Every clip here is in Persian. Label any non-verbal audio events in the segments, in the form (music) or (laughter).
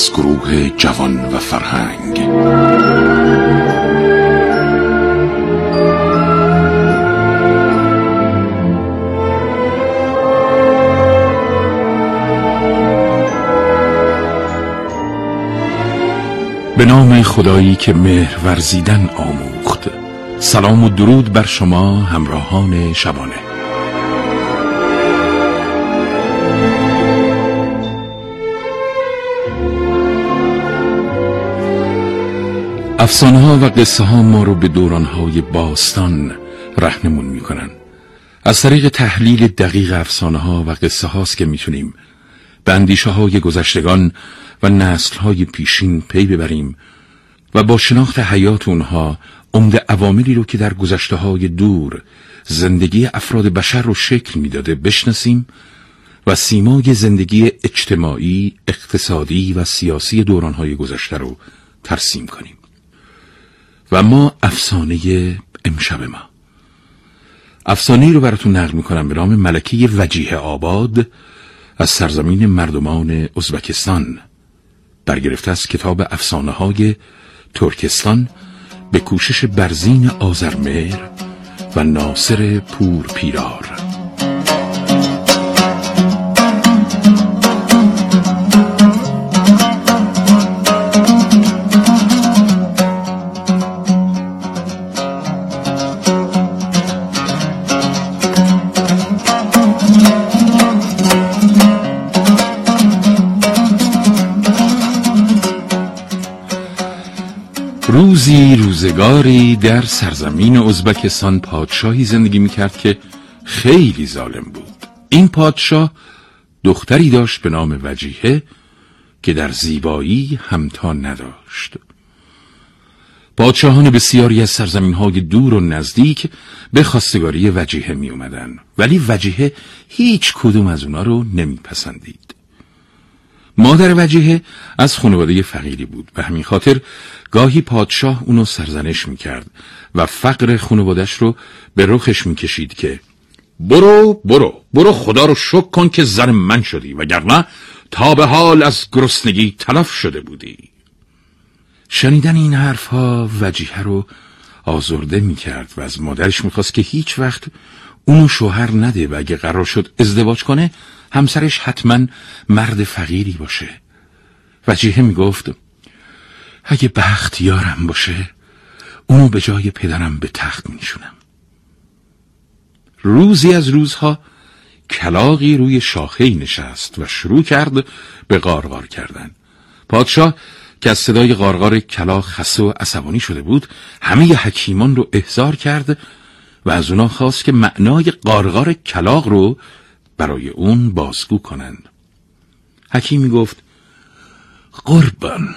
از گروه جوان و فرهنگ. به نام خدایی که مهر ورزیدن آموخت. سلام و درود بر شما همراهان شبانه. افسانه ها و قصه ها ما رو به دوران های باستان رهنمون می‌کنن. از طریق تحلیل دقیق افسانه ها و قصه هاست که می‌تونیم به اندیشه های گذشتگان و نسل های پیشین پی ببریم و با شناخت حیات اونها عمده عواملی رو که در گذشته های دور زندگی افراد بشر رو شکل می‌داده بشناسیم و سیمای زندگی اجتماعی، اقتصادی و سیاسی دورانهای گذشته رو ترسیم کنیم. و ما افسانه امشب ما. افسانه رو براتون نقل می‌کنم به نام ملکه وجیه آباد از سرزمین مردمان ازبکستان. برگرفته از کتاب افسانه های ترکستان به کوشش برزین آزرمهر و ناصر پور پیرار روزی روزگاری در سرزمین ازبکستان پادشاهی زندگی می‌کرد که خیلی ظالم بود. این پادشاه دختری داشت به نام وجیهه که در زیبایی همتا نداشت. پادشاهان بسیاری از سرزمین های دور و نزدیک به خواستگاری وجیهه می اومدن ولی وجیهه هیچ کدوم از اونا رو نمیپسندید. مادر وجیه از خانواده فقیری بود به همین خاطر گاهی پادشاه اونو سرزنش می‌کرد و فقر خانوادش رو به رخش می‌کشید که برو برو برو خدا رو شک کن که زن من شدی وگرنه تا به حال از گرسنگی تلف شده بودی. شنیدن این حرفها وجیه رو آزرده می‌کرد و از مادرش می‌خواست که هیچ وقت اونو شوهر نده و اگه قرار شد ازدواج کنه همسرش حتما مرد فقیری باشه. وجیه می‌گفت اگه بخت یارم باشه اونو به جای پدرم به تخت میشونم روزی از روزها کلاقی روی شاخه نشست و شروع کرد به غارغار کردن. پادشاه که از صدای غارغار کلاق خسته و عصبانی شده بود همه حکیمان رو احضار کرد و از اونا خواست که معنای قارقار کلاق رو برای اون بازگو کنند. حکیمی گفت قربان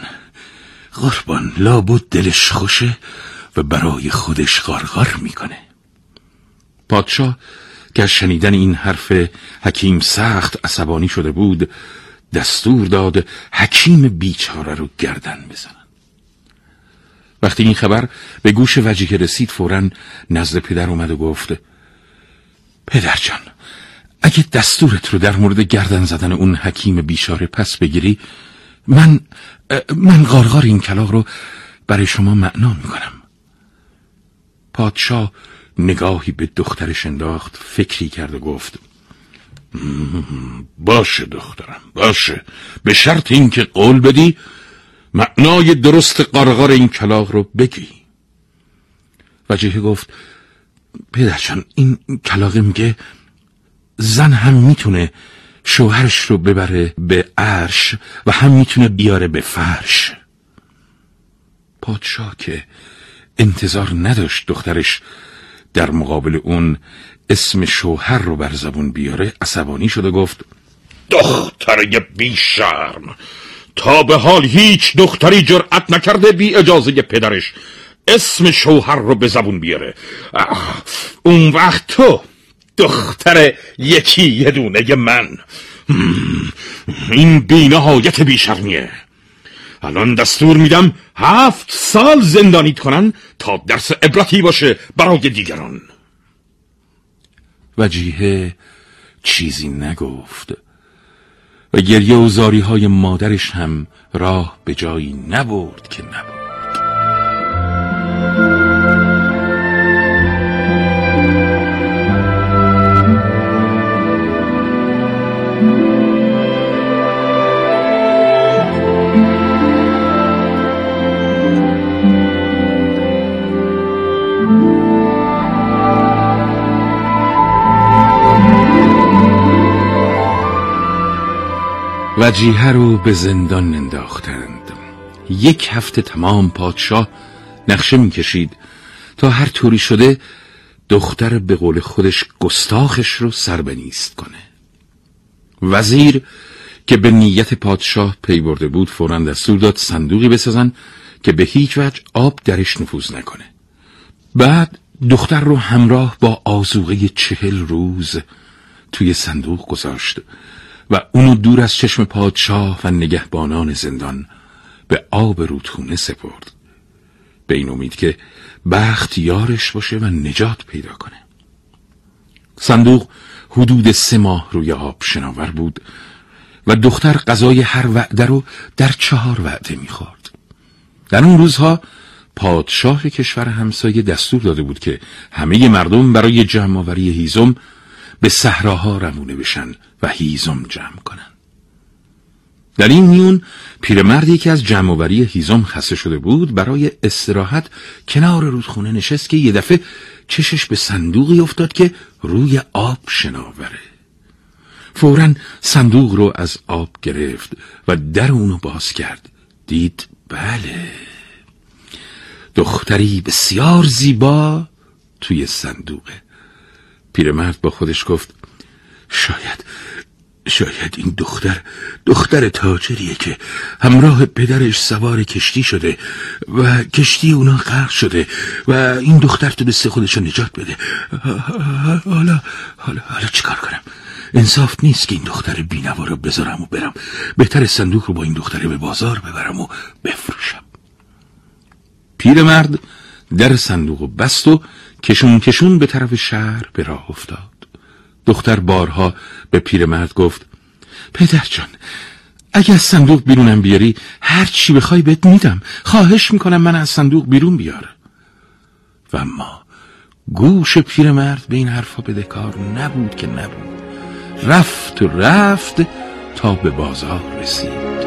قربان لابد دلش خوشه و برای خودش غارغار می‌کنه. پادشاه که از شنیدن این حرف حکیم سخت عصبانی شده بود دستور داد حکیم بیچاره رو گردن بزنن. وقتی این خبر به گوش وجیه رسید فورا نزد پدر اومد و گفت پدرجان اگه دستورت رو در مورد گردن زدن اون حکیم بیشاره پس بگیری من من غارغار این کلاق رو برای شما معنا می‌کنم. پادشاه نگاهی به دخترش انداخت فکری کرد و گفت باشه دخترم باشه. به شرط اینکه قول بدی معنای درست قارقار این کلاق رو بگی. وجهه گفت پدرچان این کلاقه میگه زن هم می‌تونه شوهرش رو ببره به عرش و هم می‌تونه بیاره به فرش. پادشاه که انتظار نداشت دخترش در مقابل اون اسم شوهر رو بر زبون بیاره عصبانی شده گفت دختر بیشرم. تا به حال هیچ دختری جرأت نکرده بی اجازه پدرش اسم شوهر رو به زبون بیاره. اون وقت تو دختر یکی یه دونه من. این بینهایت بیشرمیه. الان دستور میدم هفت سال زندانیت کنن تا درس عبرتی باشه برای دیگران. وجیه چیزی نگفت. و گریه و زاری های مادرش هم راه به جایی نبرد که نبرد وجیه رو به زندان انداختند. یک هفته تمام پادشاه نقشه می‌کشید تا هر طوری شده دختر به قول خودش گستاخش رو سربنیست کنه. وزیر که به نیت پادشاه پی برده بود فورا دستور داد صندوقی بسازن که به هیچ وجه آب درش نفوذ نکنه. بعد دختر رو همراه با آزوغه چهل روز توی صندوق گذاشت. و اونو دور از چشم پادشاه و نگهبانان زندان به آب رودخونه سپرد. به این امید که بخت یارش باشه و نجات پیدا کنه. صندوق حدود سه ماه روی آب شناور بود و دختر غذای هر وعده رو در چهار وعده می‌خورد. در اون روزها پادشاه کشور همسایه دستور داده بود که همه مردم برای جمعآوری هیزم به صحراها رمونه بشن و هیزم جمع کنن. در این میون پیرمردی که از جمعوری هیزم خسته شده بود برای استراحت کنار رودخونه نشست که یه دفعه چشش به صندوقی افتاد که روی آب شناوره. فورا صندوق رو از آب گرفت و در اونو باز کرد. دید بله. دختری بسیار زیبا توی صندوقه. پیرمرد با خودش گفت شاید شاید این دختر دختر تاجریه که همراه پدرش سوار کشتی شده و کشتی اونا غرق شده و این دختر تو دست خودشو نجات بده. حالا حالا حالا چیکار کنم؟ انصاف نیست که این دختر بینوا رو بذارم و برم. بهتر صندوق رو با این دختره به بازار ببرم و بفروشم. پیرمرد در صندوق بست و کشون کشون به طرف شهر به راه افتاد. دختر بارها به پیرمرد گفت پدر جان اگه از صندوق بیرونم بیاری هر چی بخوای بهت میدم. خواهش می‌کنم من از صندوق بیرون بیار و اما گوش پیرمرد به این حرفا بدهکار نبود که نبود. رفت و رفت تا به بازار رسید.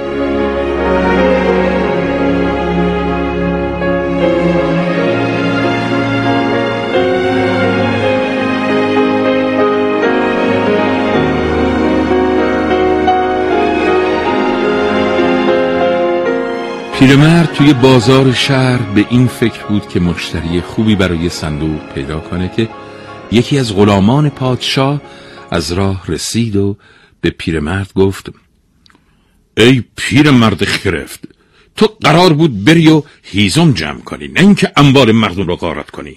پیرمرد توی بازار شهر به این فکر بود که مشتری خوبی برای صندوق پیدا کنه که یکی از غلامان پادشاه از راه رسید و به پیرمرد گفت ای پیرمرد خرفت تو قرار بود بری و هیزم جمع کنی نه اینکه انبار مردم رو غارت کنی.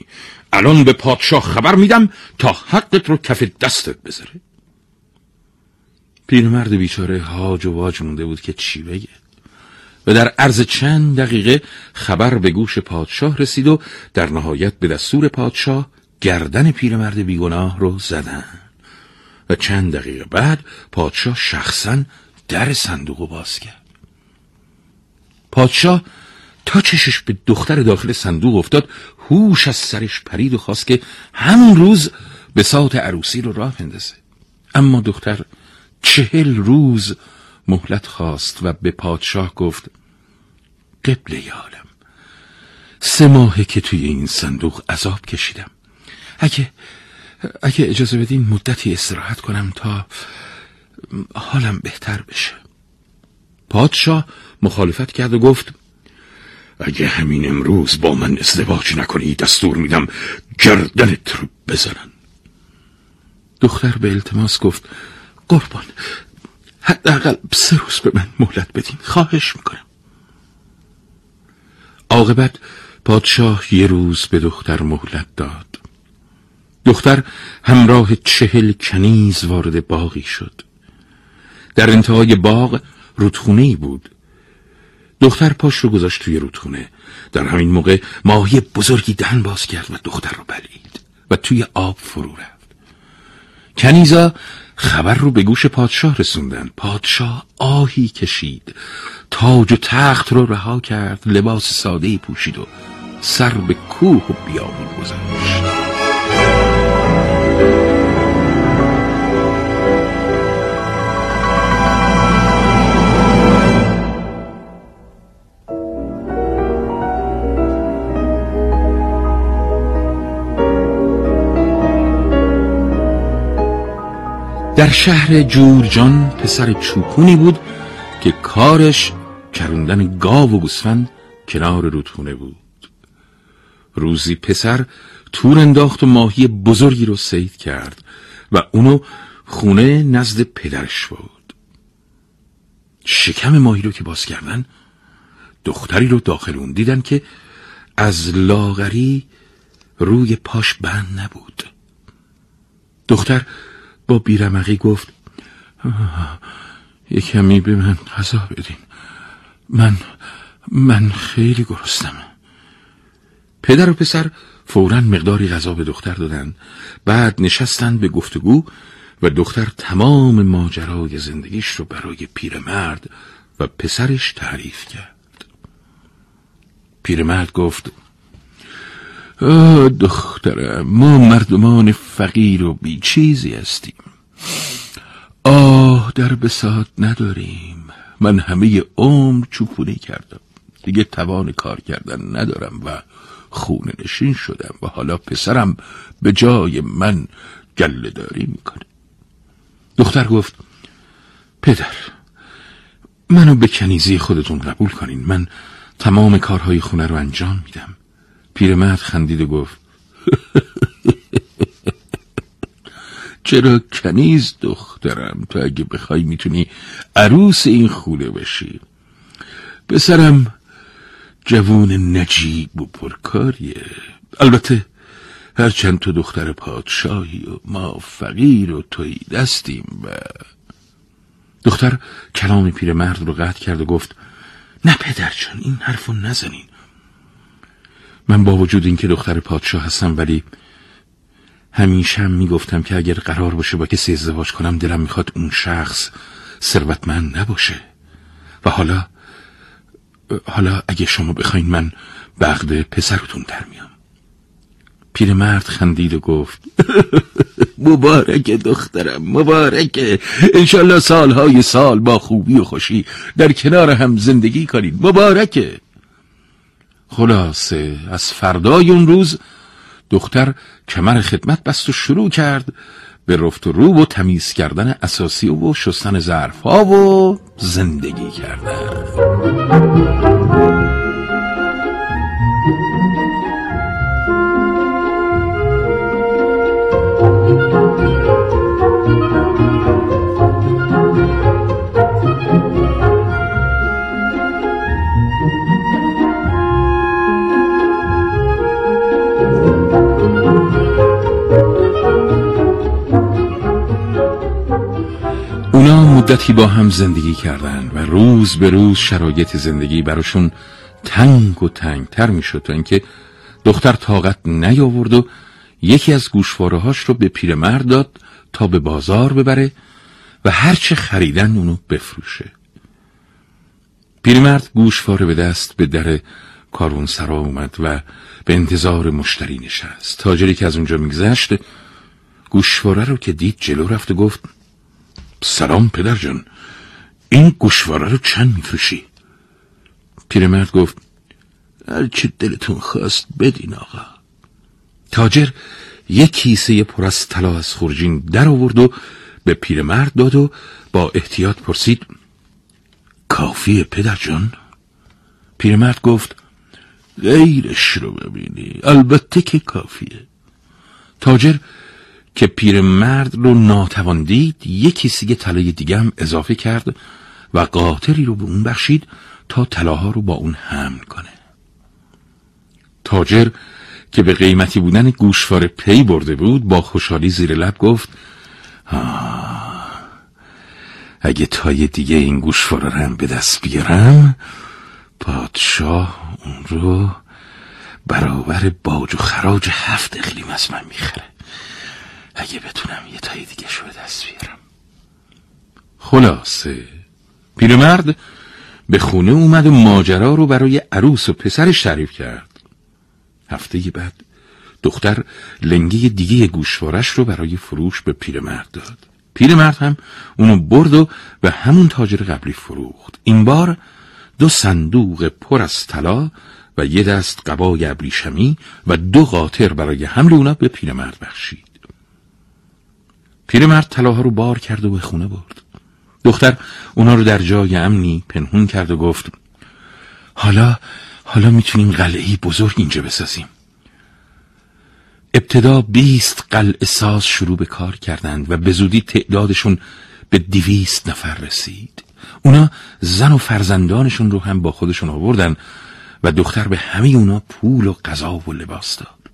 الان به پادشاه خبر میدم تا حقت رو کف دستت بذاره. پیرمرد بیچاره هاج و واج مونده بود که چی بگه. و در عرض چند دقیقه خبر به گوش پادشاه رسید و در نهایت به دستور پادشاه گردن پیرمرد بیگناه رو زدن. و چند دقیقه بعد پادشاه شخصا در صندوق باز کرد. پادشاه تا چشش به دختر داخل صندوق افتاد هوش از سرش پرید و خواست که همون روز به ساعت عروسی رو راه اندازه اما دختر چهل روز مهلت خواست و به پادشاه گفت قبل یالم سه ماهه که توی این صندوق عذاب کشیدم. اگه اگه اجازه بدین مدتی استراحت کنم تا حالم بهتر بشه. پادشاه مخالفت کرد و گفت اگه همین امروز با من ازدواج نکنی دستور میدم گردنت رو بزنن. دختر به التماس گفت قربان حداقل سه روز به من مهلت بدین. خواهش می‌کنم. عاقبت پادشاه یه روز به دختر مهلت داد. دختر همراه چهل کنیز وارد باغی شد. در انتهای باغ رودخونه بود. دختر پاش رو گذاشت توی رودخونه. در همین موقع ماهی بزرگی دهن باز کرد و دختر رو بلید و توی آب فرو رفت کنیزا خبر رو به گوش پادشاه رسوندن. پادشاه آهی کشید. تاج و تخت رو رها کرد. لباس ساده پوشید و سر به کوه و بیابون گذاشت در شهر جورجان پسر چوپونی بود که کارش کروندن گاو و گوسفند کنار رودخونه بود. روزی پسر تور انداخت و ماهی بزرگی رو سید کرد و اونو خونه نزد پدرش بود. شکم ماهی رو که باز کردن دختری رو داخل اون دیدن که از لاغری روی پاش بند نبود. دختر با بیرمقی گفت یه کمی به من غذا بدین. من من خیلی گرستم. پدر و پسر فورا مقداری غذا به دختر دادند. بعد نشستند به گفتگو و دختر تمام ماجرای زندگیش رو برای پیرمرد و پسرش تعریف کرد. پیرمرد گفت دخترم ما مردمان فقیر و بیچیزی هستیم. آه در بساط نداریم. من همه عمر چوپونی کردم. دیگه توان کار کردن ندارم و خونه نشین شدم و حالا پسرم به جای من گله داری می‌کنه. دختر گفت پدر منو به کنیزی خودتون قبول کنین. من تمام کارهای خونه رو انجام میدم. پیرمرد خندید و گفت (laughs) چرا کنیز دخترم؟ تو اگه بخوای می‌تونی عروس این خونه بشی. پسرم جوون نجیب و پرکاریه. البته هرچند تو دختر پادشاهی و ما فقیر و توی دستیم و دختر کلام پیرمرد رو قطع کرد و گفت نه پدرجان این حرفو نزنین من با وجود اینکه دختر پادشاه هستم ولی همیشه هم می‌گفتم که اگر قرار باشه با کسی ازدواج کنم دلم می‌خواد اون شخص ثروتمند نباشه. و حالا حالا اگه شما بخواین من بغد پسرتون در میام. پیرمرد خندید و گفت (laughs) مبارک دخترم مبارکه. انشالله سالهای سال با خوبی و خوشی در کنار هم زندگی کنید مبارکه. خلاصه از فردای اون روز دختر کمر خدمت بست و شروع کرد به رفت و رو و تمیز کردن اساسی و شستن ظرف ها و زندگی کردن. مدتی با هم زندگی کردن و روز به روز شرایط زندگی براشون تنگ و تنگتر می‌شد تا اینکه دختر طاقت نیاورد و یکی از گوشوارهاش رو به پیرمرد داد تا به بازار ببره و هرچه خریدن اونو بفروشه. پیرمرد گوشواره به دست به در سرا اومد و به انتظار مشتری نشست. تاجری که از اونجا میگذشت گوشواره رو که دید جلو رفت و گفت سلام پدر جان. این گوشواره رو چند میفروشی؟ پیرمرد گفت هر چه دلتون خواست بدین آقا. تاجر یک کیسه پر از طلا از خورجین در آورد و به پیرمرد داد و با احتیاط پرسید کافیه پدر جان؟ پیرمرد گفت غیرش رو ببینی البته که کافیه. تاجر که پیرمرد رو ناتوان دید یک کیسه طلای دیگه هم اضافه کرد و قاطری رو به اون بخشید تا طلاها رو با اون حمل کنه. تاجر که به قیمتی بودن گوشوار پی برده بود با خوشحالی زیر لب گفت اگه تای دیگه این گوشوار رو هم به دست بیارم پادشاه اون رو برابر باج و خراج هفت اقلیم از من می‌خره. اگه بتونم یه تای دیگه شو دست بیارم. خلاصه پیرمرد به خونه اومد و ماجرا رو برای عروس و پسرش تعریف کرد. هفته بعد دختر لنگه دیگه گوشوارش رو برای فروش به پیرمرد داد. پیرمرد هم اونو برد و به همون تاجر قبلی فروخت. این بار دو صندوق پر از طلا و یه دست قبای ابریشمی و دو قاطر برای حمل اونا به پیرمرد بخشید. پیرمرد طلاها رو بار کرد و به خونه برد. دختر اونا رو در جای امنی پنهون کرد و گفت حالا حالا می‌تونیم قلعه بزرگ اینجا بسازیم. ابتدا بیست قلعه ساز شروع به کار کردند و به زودی تعدادشون به دیویست نفر رسید. اونا زن و فرزندانشون رو هم با خودشون آوردن و دختر به همه اونا پول و غذا و لباس داد.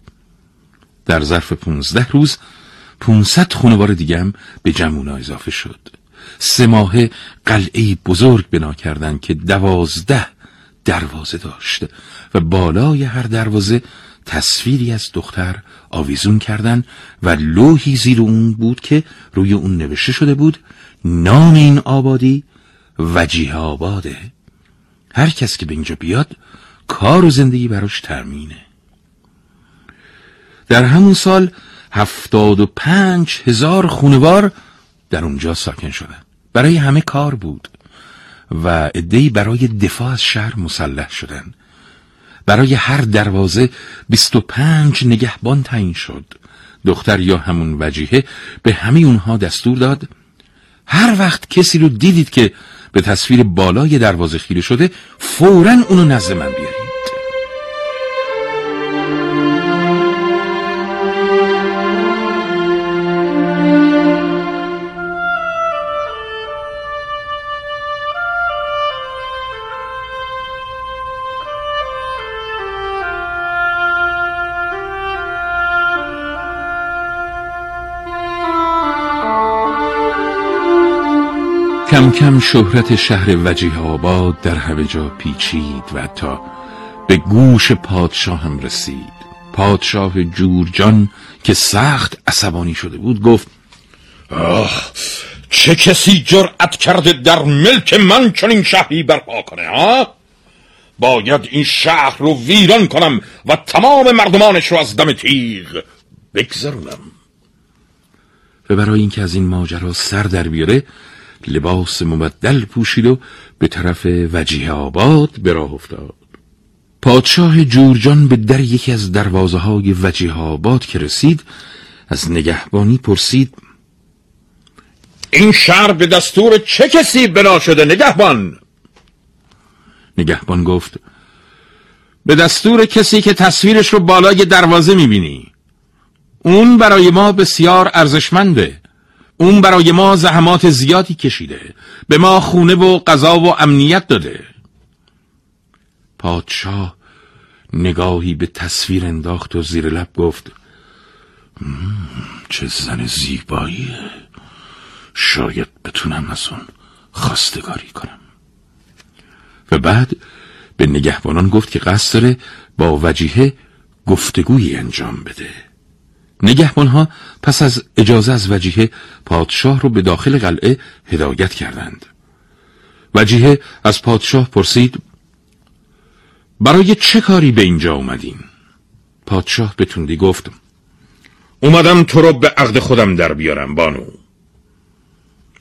در ظرف پونزده روز پونصد خانوار دیگه هم به جمعونا اضافه شد. سه ماه قلعه بزرگ بنا کردند که دوازده دروازه داشت و بالای هر دروازه تصویری از دختر آویزون کردن و لوحی زیر اون بود که روی اون نوشته شده بود نام این آبادی وجیه آباده. هر کس که به اینجا بیاد کار و زندگی براش ترمینه در همون سال هفتاد و پنج هزار خونوار در اونجا ساکن شدن برای همه کار بود و عدهای برای دفاع از شهر مسلح شدن. برای هر دروازه بیست و پنج نگهبان تعیین شد. دختر یا همون وجیه به همه اونها دستور داد. هر وقت کسی رو دیدید که به تصویر بالای دروازه خیره شده فورا اونو نزد من بیارید. کم کم شهرت شهر وجیه آباد در همه جا پیچید و حتی به گوش پادشاه هم رسید پادشاه جورجان که سخت عصبانی شده بود گفت آه چه کسی جرأت کرده در ملک من چنین شهری برپا کنه ها؟ باید این شهر رو ویران کنم و تمام مردمانش رو از دم تیغ بگذرونم و برای اینکه از این ماجرا سر در بیاره لباس مبدل پوشید و به طرف وجیه آباد به راه افتاد. پادشاه جورجان به در یکی از دروازه های وجیه آباد که رسید از نگهبانی پرسید این شهر به دستور چه کسی بنا شده نگهبان؟ نگهبان گفت به دستور کسی که تصویرش رو بالای دروازه می‌بینی. اون برای ما بسیار ارزشمنده. اون برای ما زحمات زیادی کشیده به ما خونه و غذا و امنیت داده. پادشاه نگاهی به تصویر انداخت و زیر لب گفت چه زن زیباییه. شاید بتونم از اون خواستگاری کنم. و بعد به نگهبانان گفت که قصد داره با وجیه گفتگویی انجام بده. نگهبانها پس از اجازه از وجیه پادشاه رو به داخل قلعه هدایت کردند. وجیه از پادشاه پرسید برای چه کاری به اینجا اومدین؟ پادشاه به تندی گفت اومدم تو رو به عقد خودم در بیارم بانو.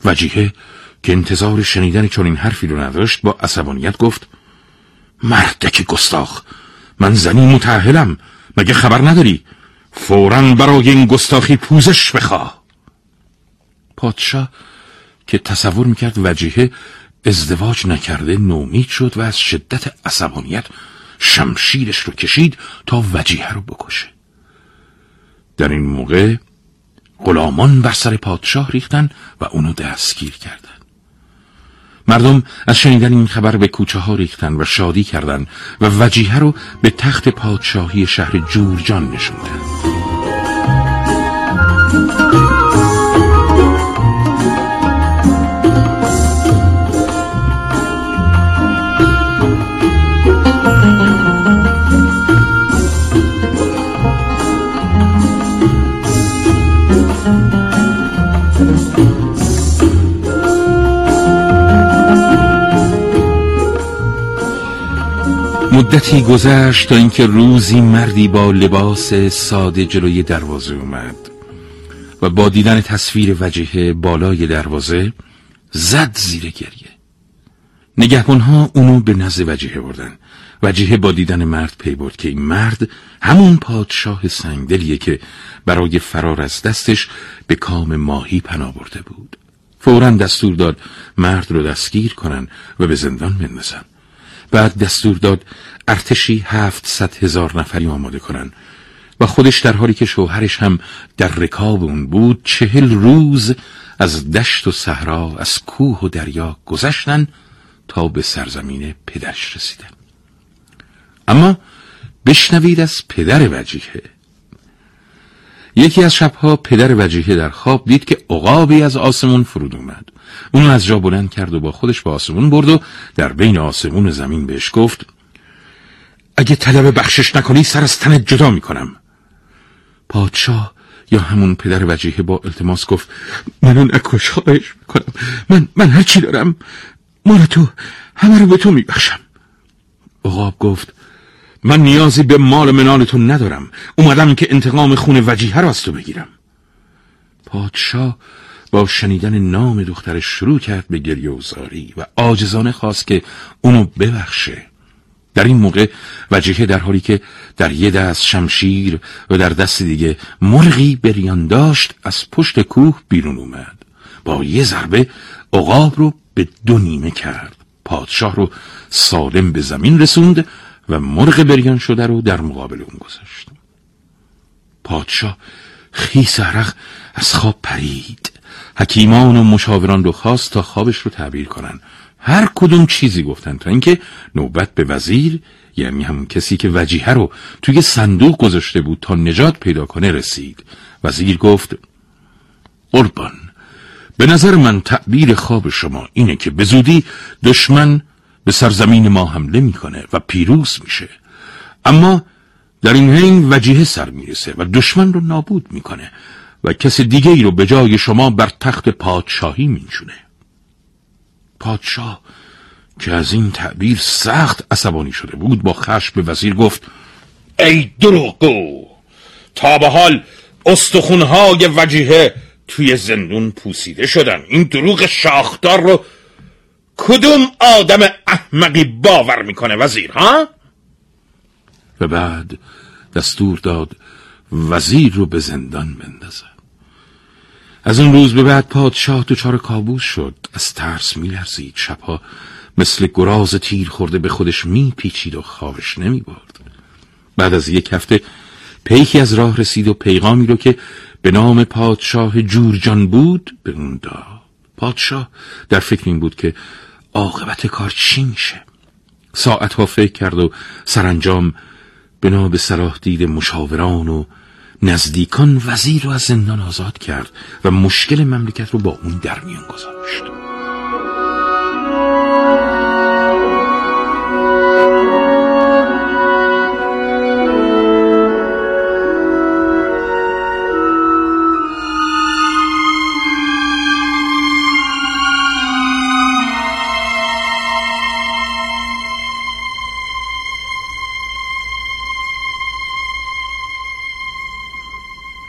وجیه که انتظار شنیدن چنین حرفی رو نداشت با عصبانیت گفت مردک گستاخ من زنی متعهلم مگه خبر نداری؟ فورا برای این گستاخی پوزش بخواه پادشاه که تصور می‌کرد وجیه ازدواج نکرده نومید شد و از شدت عصبانیت شمشیرش رو کشید تا وجیه رو بکشه. در این موقع غلامان بر سر پادشاه ریختن و اونو دستگیر کردن. مردم از شنیدن این خبر به کوچه ها ریختن و شادی کردند و وجیه رو به تخت پادشاهی شهر جورجان نشوندن مدتی گذشت تا اینکه روزی مردی با لباس ساده جلوی دروازه اومد و با دیدن تصویر وجهه بالای دروازه زد زیر گریه. نگهبانها اونو به نزد وجهه بردن. وجهه با دیدن مرد پی برد که این مرد همون پادشاه سنگدلیه که برای فرار از دستش به کام ماهی پناه برده بود. فورا دستور داد مرد رو دستگیر کنن و به زندان بندازن. بعد دستور داد ارتشی هفت هزار نفری آماده کنن و خودش در حالی که شوهرش هم در رکاب اون بود چهل روز از دشت و صحرا از کوه و دریا گذشتن تا به سرزمین پدرش رسیدن اما بشنوید از پدر وجیهه یکی از شبها پدر وجیهه در خواب دید که عقابی از آسمون فرود اومد. اون از جا بلند کرد و با خودش به آسمون برد و در بین آسمون زمین بهش گفت اگه طلب بخشش نکنی سر از تنت جدا می‌کنم. پادشاه یا همون پدر وجیه با التماس گفت منو نکش خواهش می‌کنم. من من هر چی دارم مال تو همه رو به تو میبخشم. عقاب گفت من نیازی به مال منال تو ندارم. اومدم که انتقام خون وجیه رو از تو بگیرم. پادشاه با شنیدن نام دخترش شروع کرد به گریه و زاری و آجزانه خواست که اونو ببخشه. در این موقع وجهه در حالی که در یه دست شمشیر و در دست دیگه مرغی بریان داشت از پشت کوه بیرون اومد. با یه ضربه عقاب رو به دو نیمه کرد. پادشاه رو سالم به زمین رسوند و مرغ بریان شده رو در مقابل اون گذاشت. پادشاه خیس عرق از خواب پرید. حکیمان و مشاوران رو خواست تا خوابش رو تعبیر کنن. هر کدوم چیزی گفتن تا اینکه نوبت به وزیر یعنی همون کسی که وجیه رو توی صندوق گذاشته بود تا نجات پیدا کنه رسید. وزیر گفت قربان به نظر من تعبیر خواب شما اینه که به زودی دشمن به سرزمین ما حمله می‌کنه و پیروز میشه. اما در این حین وجیه سر می‌رسه و دشمن رو نابود می‌کنه. و کس دیگه ای رو به جای شما بر تخت پادشاهی مینشونه. پادشاه که از این تعبیر سخت عصبانی شده بود با خشم به وزیر گفت ای دروغگو! تا به حال استخونهای وجیه توی زندون پوسیده شدن. این دروغ شاخدار رو کدوم آدم احمقی باور می‌کنه وزیر ها؟ و بعد دستور داد وزیر رو به زندان بندازه. از اون روز به بعد پادشاه دچار کابوس شد. از ترس میلرزید. شبها مثل گراز تیر خورده به خودش میپیچید و خوابش نمی‌برد. بعد از یک هفته پیکی از راه رسید و پیغامی رو که به نام پادشاه جورجان بود به اون داد. پادشاه در فکر این بود که عاقبت کار چی میشه؟ ساعتها فکر کرد و سرانجام بنا به صلاح دید مشاوران و نزدیکان وزیر رو از زندان آزاد کرد و مشکل مملکت رو با اون در میان گذاشت.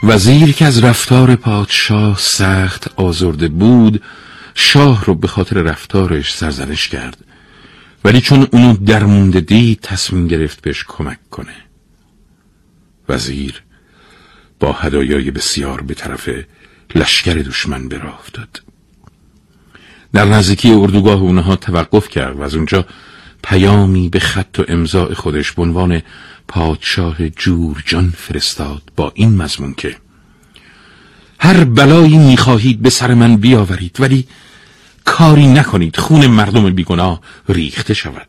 وزیر که از رفتار پادشاه سخت آزرده بود شاه رو به خاطر رفتارش سرزنش کرد. ولی چون اونو درمونده دید تصمیم گرفت بهش کمک کنه. وزیر با هدایای بسیار به طرف لشکر دشمن به راه افتاد. در نزدیکی اردوگاه اونها توقف کرد و از اونجا پیامی به خط و امضاع خودش به عنوان پادشاه جورجان فرستاد با این مضمون که هر بلایی می‌خواهید به سر من بیاورید ولی کاری نکنید خون مردم بیگناه ریخته شود.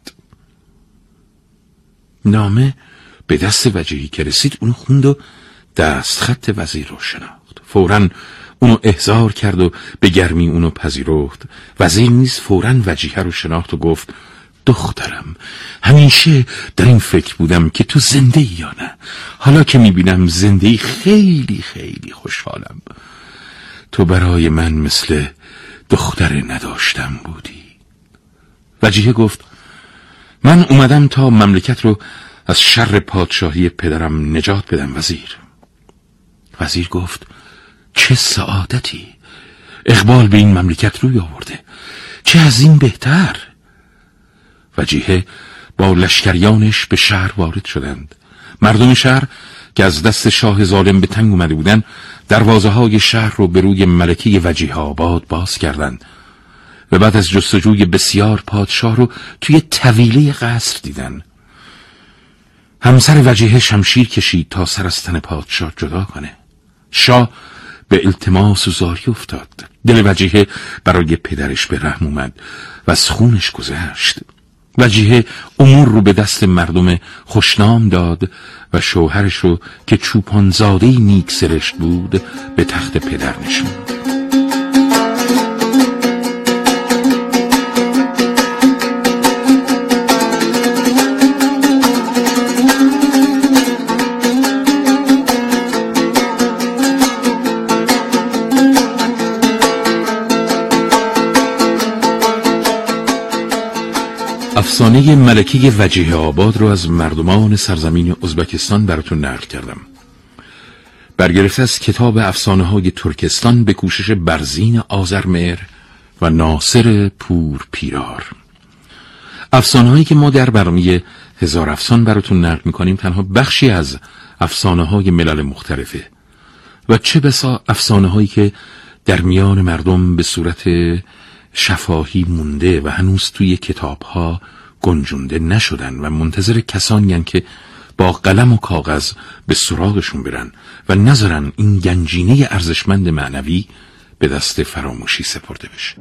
نامه به دست وجهی که رسید اونو خوند و دست خط وزیر رو شناخت. فورا اونو احضار کرد و به گرمی اونو پذیرفت. وزیر نیز فورا وجیه رو شناخت و گفت دخترم. همیشه در این فکر بودم که تو زنده یا نه. حالا که می‌بینم زنده خیلی خیلی خوشحالم. تو برای من مثل دختر نداشتم بودی. وجیه گفت من اومدم تا مملکت رو از شر پادشاهی پدرم نجات بدم وزیر. وزیر گفت چه سعادتی. اقبال به این مملکت روی آورده. چه از این بهتر؟ وجیه با لشکریانش به شهر وارد شدند. مردم شهر که از دست شاه ظالم به تنگ اومده بودند دروازه های شهر رو به روی ملکه وجیه آباد باز کردند. و بعد از جستجوی بسیار پادشاه رو توی طویله قصر دیدن. همسر وجیه شمشیر کشید تا سر از تن پادشاه جدا کنه. شاه به التماس و زاری افتاد. دل وجیه برای پدرش به رحم اومد و از خونش گذشت. وجیه امور رو به دست مردم خوشنام داد و شوهرش رو که چوپانزاده نیک سرشت بود به تخت پدر نشوند افسانه ملکه وجیه آباد رو از مردمان سرزمین ازبکستان براتون نقل کردم. برگرفته از کتاب افسانه های ترکستان به کوشش برزین آزرمر و ناصر پور پیرار. افسانه هایی که ما در برنامه هزار افسان براتون نقل می‌کنیم تنها بخشی از افسانه های ملل مختلفه و چه بسا افسانه هایی که در میان مردم به صورت شفاهی مونده و هنوز توی کتاب ها گنجونده نشدن و منتظر کسانی که با قلم و کاغذ به سراغشون برن و نذارن این گنجینه ارزشمند معنوی به دست فراموشی سپرده بشه.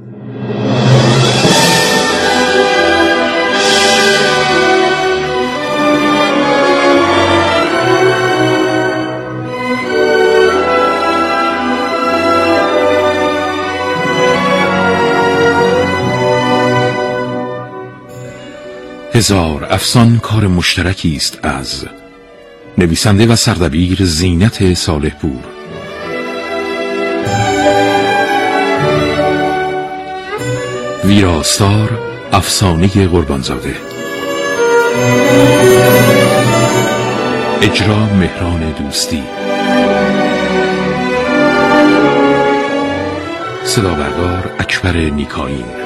هزار افسان کار مشترکی است از نویسنده و سردبیر زینت صالح پور ویراستار افسانه قربانزاده. اجرا مهران دوستی. صدا بردار اکبر نیکاین